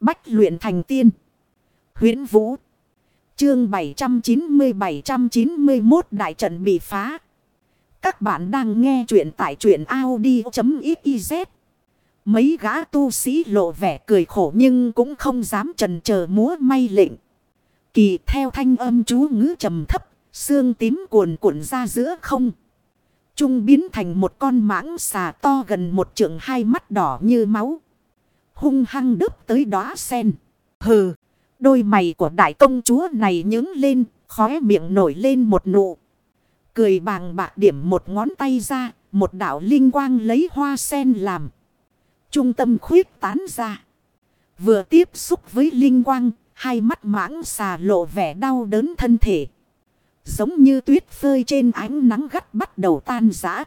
Bách luyện thành tiên. huyễn Vũ. Chương 790-791 đại trận bị phá. Các bạn đang nghe truyện tại truyện Audi.xyz. Mấy gã tu sĩ lộ vẻ cười khổ nhưng cũng không dám trần chờ múa may lệnh. Kỳ theo thanh âm chú ngữ trầm thấp, xương tím cuồn cuộn ra giữa không. Trung biến thành một con mãng xà to gần một trượng hai mắt đỏ như máu. Hung hăng đớp tới đóa sen. Hừ, đôi mày của đại công chúa này nhướng lên, khóe miệng nổi lên một nụ. Cười bàng bạc điểm một ngón tay ra, một đạo linh quang lấy hoa sen làm. Trung tâm khuyết tán ra. Vừa tiếp xúc với linh quang, hai mắt mãng xà lộ vẻ đau đớn thân thể. Giống như tuyết phơi trên ánh nắng gắt bắt đầu tan rã.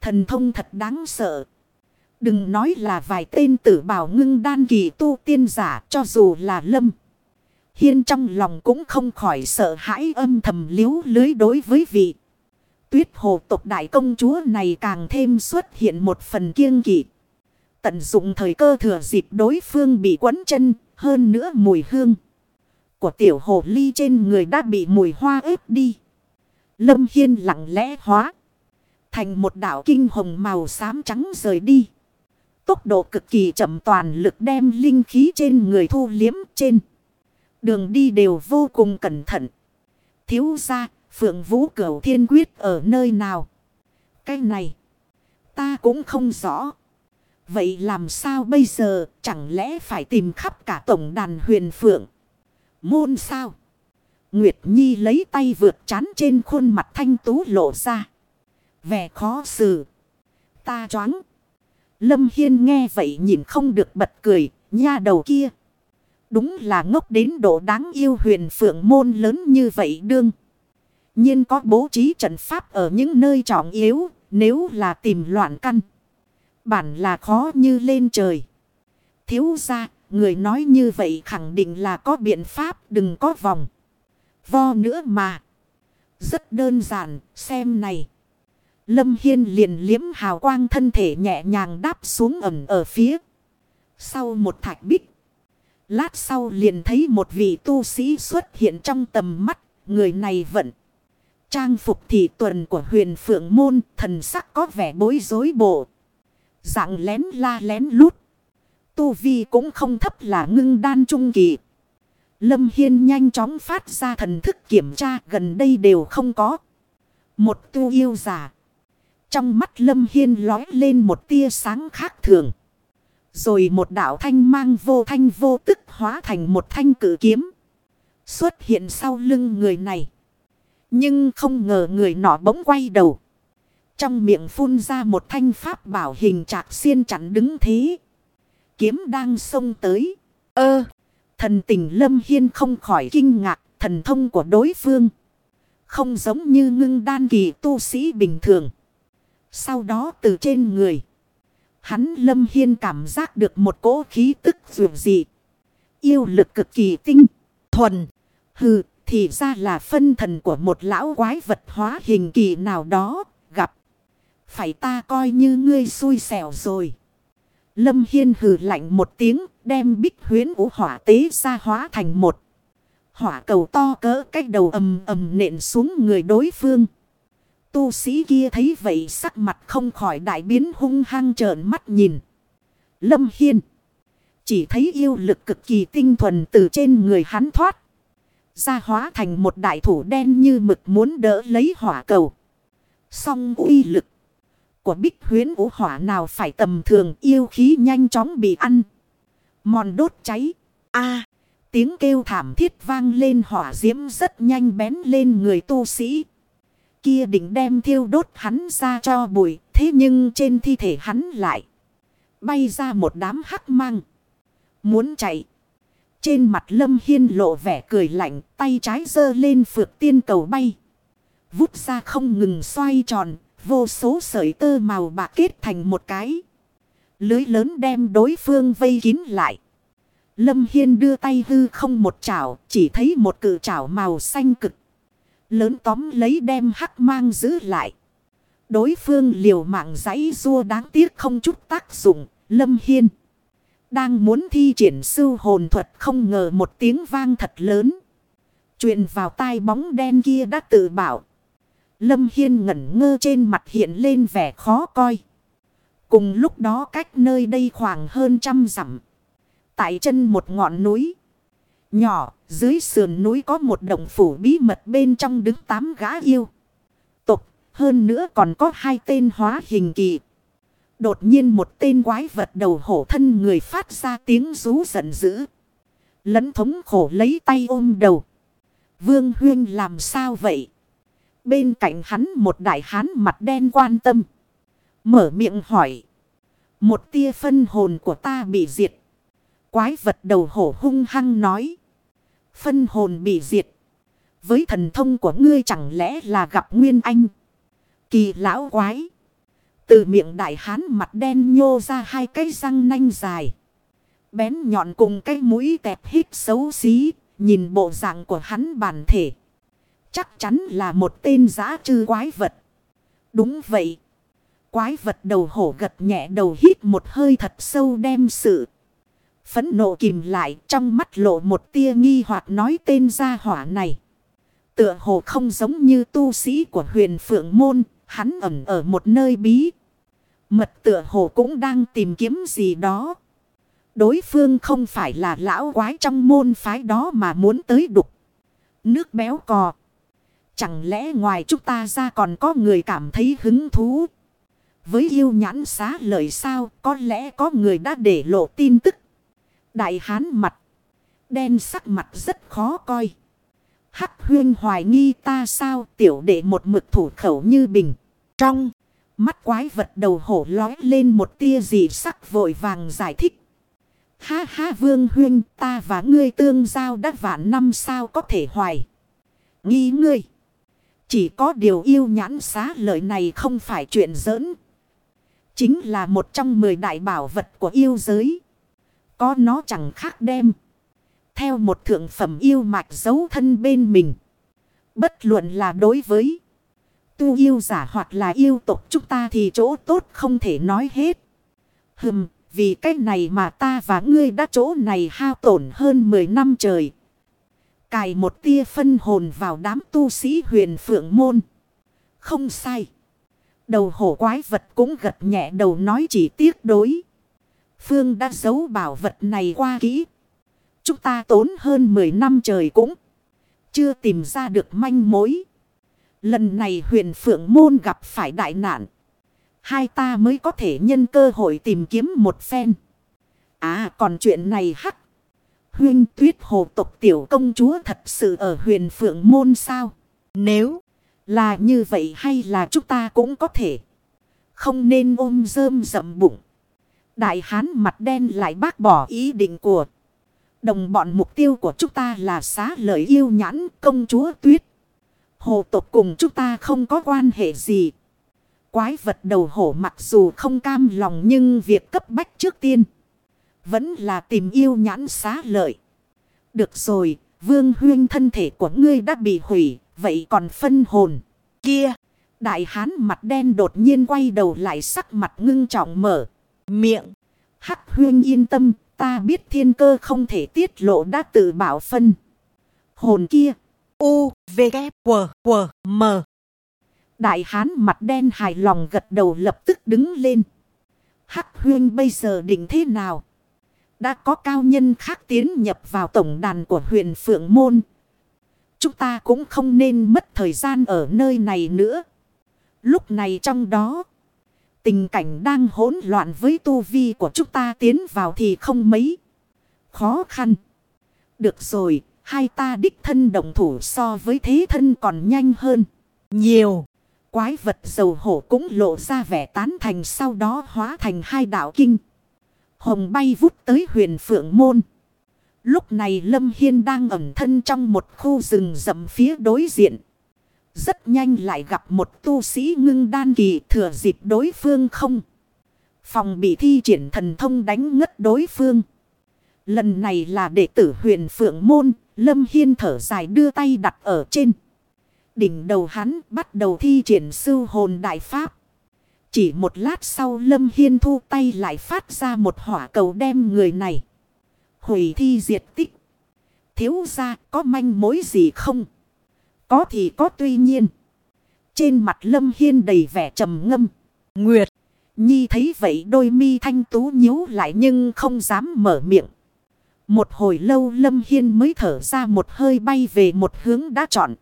Thần thông thật đáng sợ. Đừng nói là vài tên tử bảo ngưng đan kỳ tu tiên giả cho dù là lâm. Hiên trong lòng cũng không khỏi sợ hãi âm thầm liếu lưới đối với vị. Tuyết hồ tộc đại công chúa này càng thêm xuất hiện một phần kiêng kỵ. Tận dụng thời cơ thừa dịp đối phương bị quấn chân, hơn nữa mùi hương. Của tiểu hồ ly trên người đã bị mùi hoa ếp đi. Lâm Hiên lặng lẽ hóa. Thành một đảo kinh hồng màu xám trắng rời đi. Tốc độ cực kỳ chậm toàn lực đem linh khí trên người thu liếm trên. Đường đi đều vô cùng cẩn thận. Thiếu ra, Phượng Vũ Cửu Thiên Quyết ở nơi nào? Cái này, ta cũng không rõ. Vậy làm sao bây giờ, chẳng lẽ phải tìm khắp cả tổng đàn huyền Phượng? Môn sao? Nguyệt Nhi lấy tay vượt chán trên khuôn mặt thanh tú lộ ra. Vẻ khó xử. Ta choáng. Lâm Hiên nghe vậy nhìn không được bật cười, nha đầu kia. Đúng là ngốc đến độ đáng yêu huyền phượng môn lớn như vậy đương. nhiên có bố trí trận pháp ở những nơi trọng yếu, nếu là tìm loạn căn. Bản là khó như lên trời. Thiếu ra, người nói như vậy khẳng định là có biện pháp, đừng có vòng. Vo nữa mà. Rất đơn giản, xem này. Lâm Hiên liền liếm hào quang thân thể nhẹ nhàng đáp xuống ẩm ở phía. Sau một thạch bích. Lát sau liền thấy một vị tu sĩ xuất hiện trong tầm mắt. Người này vẫn. Trang phục thị tuần của huyền phượng môn, thần sắc có vẻ bối rối bộ. Dạng lén la lén lút. Tu vi cũng không thấp là ngưng đan trung kỳ. Lâm Hiên nhanh chóng phát ra thần thức kiểm tra, gần đây đều không có. Một tu yêu giả. Trong mắt Lâm Hiên lói lên một tia sáng khác thường. Rồi một đạo thanh mang vô thanh vô tức hóa thành một thanh cử kiếm. Xuất hiện sau lưng người này. Nhưng không ngờ người nọ bỗng quay đầu. Trong miệng phun ra một thanh pháp bảo hình trạc xiên chặn đứng thế. Kiếm đang xông tới. Ơ! thần tình lâm hiên không khỏi kinh ngạc, thần thông của đối phương. Không giống như ngưng đan kỳ tu sĩ bình thường. Sau đó từ trên người. Hắn lâm hiên cảm giác được một cỗ khí tức dù gì. Yêu lực cực kỳ tinh, thuần. Hừ, thì ra là phân thần của một lão quái vật hóa hình kỳ nào đó, gặp. Phải ta coi như ngươi xui xẻo rồi. Lâm Hiên hừ lạnh một tiếng, đem bích huyến vũ hỏa tế ra hóa thành một. Hỏa cầu to cỡ cách đầu ầm ầm nện xuống người đối phương. Tu sĩ kia thấy vậy sắc mặt không khỏi đại biến hung hăng trợn mắt nhìn. Lâm Hiên. Chỉ thấy yêu lực cực kỳ tinh thuần từ trên người hắn thoát. Ra hóa thành một đại thủ đen như mực muốn đỡ lấy hỏa cầu. Song uy lực của bích huyến vũ hỏa nào phải tầm thường yêu khí nhanh chóng bị ăn. Mòn đốt cháy. a tiếng kêu thảm thiết vang lên hỏa diễm rất nhanh bén lên người tu sĩ. Kia định đem thiêu đốt hắn ra cho bụi. Thế nhưng trên thi thể hắn lại. Bay ra một đám hắc mang. Muốn chạy. Trên mặt lâm hiên lộ vẻ cười lạnh. Tay trái giơ lên phược tiên cầu bay. Vút ra không ngừng xoay tròn vô số sợi tơ màu bạc kết thành một cái. Lưới lớn đem đối phương vây kín lại. Lâm Hiên đưa tay hư không một chảo, chỉ thấy một cự chảo màu xanh cực. Lớn tóm lấy đem hắc mang giữ lại. Đối phương liều mạng giấy rua đáng tiếc không chút tác dụng, Lâm Hiên. Đang muốn thi triển sư hồn thuật không ngờ một tiếng vang thật lớn. truyền vào tai bóng đen kia đã tự bảo. Lâm Hiên ngẩn ngơ trên mặt hiện lên vẻ khó coi. Cùng lúc đó cách nơi đây khoảng hơn trăm dặm. Tại chân một ngọn núi. Nhỏ, dưới sườn núi có một động phủ bí mật bên trong đứng tám gã yêu. Tục, hơn nữa còn có hai tên hóa hình kỳ. Đột nhiên một tên quái vật đầu hổ thân người phát ra tiếng rú giận dữ. Lẫn thống khổ lấy tay ôm đầu. Vương Huyên làm sao vậy? Bên cạnh hắn một đại hán mặt đen quan tâm. Mở miệng hỏi. Một tia phân hồn của ta bị diệt. Quái vật đầu hổ hung hăng nói. Phân hồn bị diệt. Với thần thông của ngươi chẳng lẽ là gặp Nguyên Anh. Kỳ lão quái. Từ miệng đại hán mặt đen nhô ra hai cái răng nanh dài. Bén nhọn cùng cái mũi tẹp hít xấu xí. Nhìn bộ dạng của hắn bản thể. Chắc chắn là một tên giã trư quái vật. Đúng vậy. Quái vật đầu hổ gật nhẹ đầu hít một hơi thật sâu đem sự. Phấn nộ kìm lại trong mắt lộ một tia nghi hoặc nói tên gia hỏa này. Tựa hồ không giống như tu sĩ của huyền phượng môn, hắn ẩn ở một nơi bí. Mật tựa hồ cũng đang tìm kiếm gì đó. Đối phương không phải là lão quái trong môn phái đó mà muốn tới đục. Nước béo cò. Chẳng lẽ ngoài chúng ta ra còn có người cảm thấy hứng thú? Với yêu nhãn xá lời sao có lẽ có người đã để lộ tin tức. Đại hán mặt. Đen sắc mặt rất khó coi. Hắc huyên hoài nghi ta sao tiểu đệ một mực thủ khẩu như bình. Trong mắt quái vật đầu hổ lói lên một tia gì sắc vội vàng giải thích. Ha ha vương huyên, ta và ngươi tương giao đã vạn năm sao có thể hoài. Nghi ngươi. Chỉ có điều yêu nhãn xá lợi này không phải chuyện giỡn. Chính là một trong mười đại bảo vật của yêu giới. Có nó chẳng khác đem. Theo một thượng phẩm yêu mạch giấu thân bên mình. Bất luận là đối với tu yêu giả hoặc là yêu tộc chúng ta thì chỗ tốt không thể nói hết. Hừm, vì cách này mà ta và ngươi đã chỗ này hao tổn hơn 10 năm trời. Cài một tia phân hồn vào đám tu sĩ huyền phượng môn. Không sai. Đầu hổ quái vật cũng gật nhẹ đầu nói chỉ tiếc đối. Phương đã giấu bảo vật này qua kỹ. Chúng ta tốn hơn 10 năm trời cũng chưa tìm ra được manh mối. Lần này huyền phượng môn gặp phải đại nạn. Hai ta mới có thể nhân cơ hội tìm kiếm một phen. À còn chuyện này hắc. Huyên tuyết hồ tộc tiểu công chúa thật sự ở huyền phượng môn sao? Nếu là như vậy hay là chúng ta cũng có thể. Không nên ôm rơm rậm bụng. Đại hán mặt đen lại bác bỏ ý định của. Đồng bọn mục tiêu của chúng ta là xá lợi yêu nhãn công chúa tuyết. Hồ tộc cùng chúng ta không có quan hệ gì. Quái vật đầu hổ mặc dù không cam lòng nhưng việc cấp bách trước tiên. Vẫn là tìm yêu nhãn xá lợi. Được rồi, vương huyên thân thể của ngươi đã bị hủy, vậy còn phân hồn. Kia, đại hán mặt đen đột nhiên quay đầu lại sắc mặt ngưng trọng mở. Miệng, hắc huyên yên tâm, ta biết thiên cơ không thể tiết lộ đã tự bảo phân. Hồn kia, u, v, k, w, w, m. Đại hán mặt đen hài lòng gật đầu lập tức đứng lên. Hắc huyên bây giờ định thế nào? Đã có cao nhân khác tiến nhập vào tổng đàn của huyện Phượng Môn. Chúng ta cũng không nên mất thời gian ở nơi này nữa. Lúc này trong đó, tình cảnh đang hỗn loạn với tu vi của chúng ta tiến vào thì không mấy khó khăn. Được rồi, hai ta đích thân đồng thủ so với thế thân còn nhanh hơn. Nhiều. Quái vật dầu hổ cũng lộ ra vẻ tán thành sau đó hóa thành hai đạo kinh. Hồng bay vút tới huyền phượng môn. Lúc này Lâm Hiên đang ẩn thân trong một khu rừng rậm phía đối diện. Rất nhanh lại gặp một tu sĩ ngưng đan kỳ thừa dịp đối phương không. Phòng bị thi triển thần thông đánh ngất đối phương. Lần này là đệ tử huyền phượng môn, Lâm Hiên thở dài đưa tay đặt ở trên. Đỉnh đầu hắn bắt đầu thi triển sư hồn đại pháp. Chỉ một lát sau Lâm Hiên thu tay lại phát ra một hỏa cầu đem người này. Hủy thi diệt tích. Thiếu ra có manh mối gì không? Có thì có tuy nhiên. Trên mặt Lâm Hiên đầy vẻ trầm ngâm. Nguyệt. Nhi thấy vậy đôi mi thanh tú nhíu lại nhưng không dám mở miệng. Một hồi lâu Lâm Hiên mới thở ra một hơi bay về một hướng đã chọn.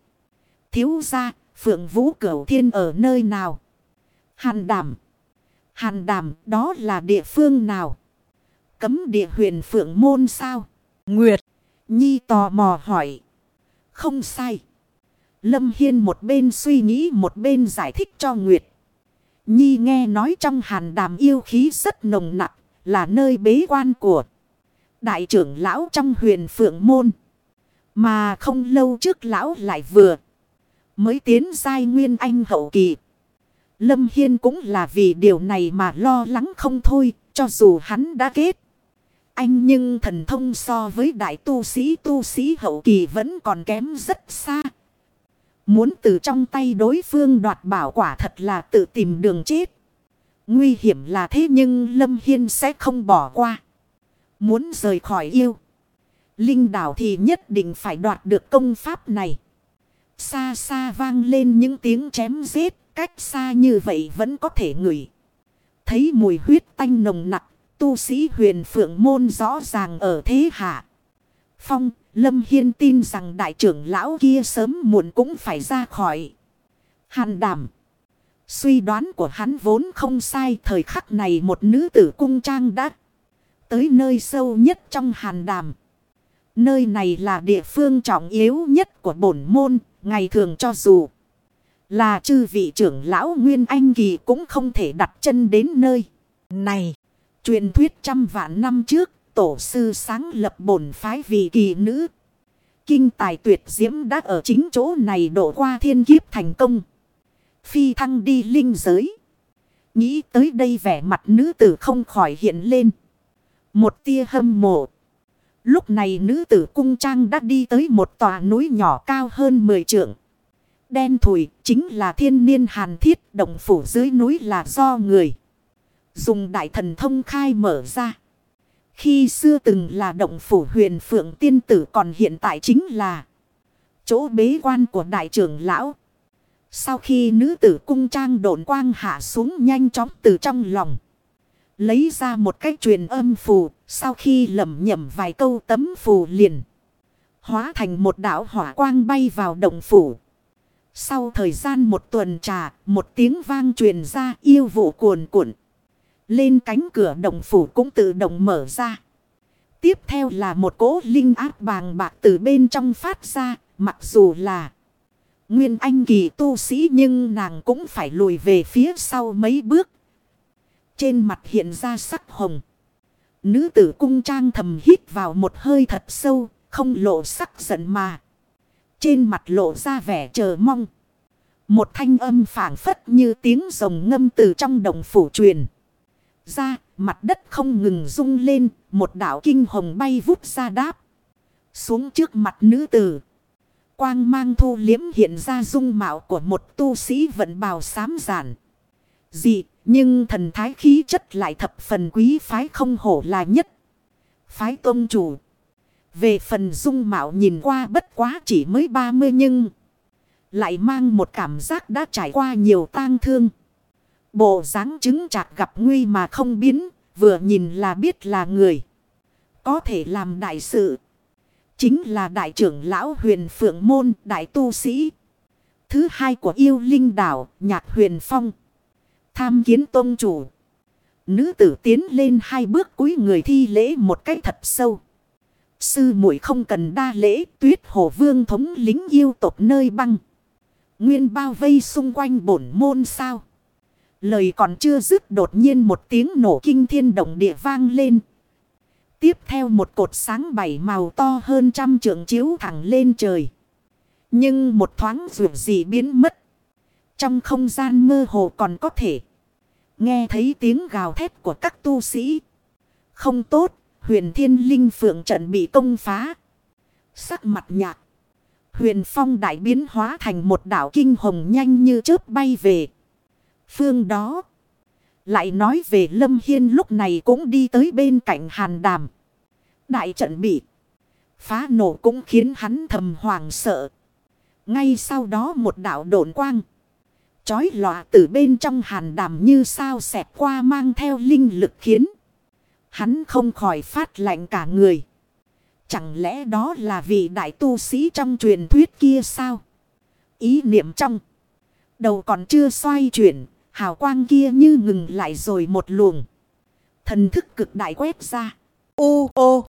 Thiếu ra, Phượng Vũ Cửu Thiên ở nơi nào? Hàn Đàm. Hàn Đàm đó là địa phương nào? Cấm địa huyền Phượng Môn sao? Nguyệt. Nhi tò mò hỏi. Không sai. Lâm Hiên một bên suy nghĩ một bên giải thích cho Nguyệt. Nhi nghe nói trong hàn đàm yêu khí rất nồng nặng, là nơi bế quan của đại trưởng lão trong huyền Phượng Môn. Mà không lâu trước lão lại vừa mới tiến giai nguyên anh hậu kỳ. Lâm Hiên cũng là vì điều này mà lo lắng không thôi, cho dù hắn đã kết. Anh nhưng thần thông so với đại tu sĩ tu sĩ hậu kỳ vẫn còn kém rất xa. Muốn từ trong tay đối phương đoạt bảo quả thật là tự tìm đường chết. Nguy hiểm là thế nhưng Lâm Hiên sẽ không bỏ qua. Muốn rời khỏi yêu. Linh đảo thì nhất định phải đoạt được công pháp này. Xa xa vang lên những tiếng chém giết. Cách xa như vậy vẫn có thể ngửi. Thấy mùi huyết tanh nồng nặc. Tu sĩ huyền phượng môn rõ ràng ở thế hạ. Phong Lâm Hiên tin rằng đại trưởng lão kia sớm muộn cũng phải ra khỏi. Hàn đảm. Suy đoán của hắn vốn không sai thời khắc này một nữ tử cung trang đã tới nơi sâu nhất trong hàn đàm. Nơi này là địa phương trọng yếu nhất của bổn môn, ngày thường cho dù là chư vị trưởng lão Nguyên Anh Kỳ cũng không thể đặt chân đến nơi này. Truyền thuyết trăm vạn năm trước, tổ sư sáng lập bổn phái vì kỳ nữ. Kinh tài tuyệt diễm đã ở chính chỗ này đổ qua thiên kiếp thành công. Phi thăng đi linh giới. Nghĩ tới đây vẻ mặt nữ tử không khỏi hiện lên. Một tia hâm mộ. Lúc này nữ tử cung trang đã đi tới một tòa núi nhỏ cao hơn 10 trượng. Đen thùi chính là thiên niên hàn thiết, động phủ dưới núi là do người. Dùng đại thần thông khai mở ra. Khi xưa từng là động phủ huyền phượng tiên tử còn hiện tại chính là chỗ bế quan của đại trưởng lão. Sau khi nữ tử cung trang độn quang hạ xuống nhanh chóng từ trong lòng. Lấy ra một cách truyền âm phù. Sau khi lẩm nhẩm vài câu tấm phù liền. Hóa thành một đảo hỏa quang bay vào động phủ. Sau thời gian một tuần trà, một tiếng vang truyền ra yêu vụ cuồn cuộn. Lên cánh cửa động phủ cũng tự động mở ra. Tiếp theo là một cỗ linh áp bàng bạc từ bên trong phát ra, mặc dù là nguyên anh kỳ tu sĩ nhưng nàng cũng phải lùi về phía sau mấy bước. Trên mặt hiện ra sắc hồng. Nữ tử cung trang thầm hít vào một hơi thật sâu, không lộ sắc giận mà. Trên mặt lộ ra vẻ chờ mong. Một thanh âm phảng phất như tiếng rồng ngâm từ trong đồng phủ truyền. Ra, mặt đất không ngừng rung lên, một đảo kinh hồng bay vút ra đáp. Xuống trước mặt nữ tử. Quang mang thu liếm hiện ra dung mạo của một tu sĩ vận bào sám giản. Dị, nhưng thần thái khí chất lại thập phần quý phái không hổ là nhất. Phái tôn chủ. Về phần dung mạo nhìn qua bất quá chỉ mới 30 nhưng. Lại mang một cảm giác đã trải qua nhiều tang thương. Bộ dáng chứng chạc gặp nguy mà không biến. Vừa nhìn là biết là người. Có thể làm đại sự. Chính là đại trưởng lão huyền phượng môn, đại tu sĩ. Thứ hai của yêu linh đảo, nhạc huyền phong. Tham kiến tôn chủ. Nữ tử tiến lên hai bước cúi người thi lễ một cách thật sâu. Sư muội không cần đa lễ, tuyết hồ vương thống lính yêu tộc nơi băng. Nguyên bao vây xung quanh bổn môn sao. Lời còn chưa dứt đột nhiên một tiếng nổ kinh thiên động địa vang lên. Tiếp theo một cột sáng bảy màu to hơn trăm trượng chiếu thẳng lên trời. Nhưng một thoáng rượu gì biến mất. Trong không gian mơ hồ còn có thể. Nghe thấy tiếng gào thét của các tu sĩ. Không tốt, huyền thiên linh phượng trận bị công phá. Sắc mặt nhạt. Huyền phong đại biến hóa thành một đảo kinh hồng nhanh như chớp bay về. Phương đó. Lại nói về Lâm Hiên lúc này cũng đi tới bên cạnh hàn đàm. Đại trận bị phá nổ cũng khiến hắn thầm hoàng sợ. Ngay sau đó một đạo độn quang. Chói lọa từ bên trong hàn đàm như sao xẹp qua mang theo linh lực khiến. Hắn không khỏi phát lạnh cả người. Chẳng lẽ đó là vị đại tu sĩ trong truyền thuyết kia sao? Ý niệm trong. Đầu còn chưa xoay chuyển. Hào quang kia như ngừng lại rồi một luồng. Thần thức cực đại quét ra. Ô ô.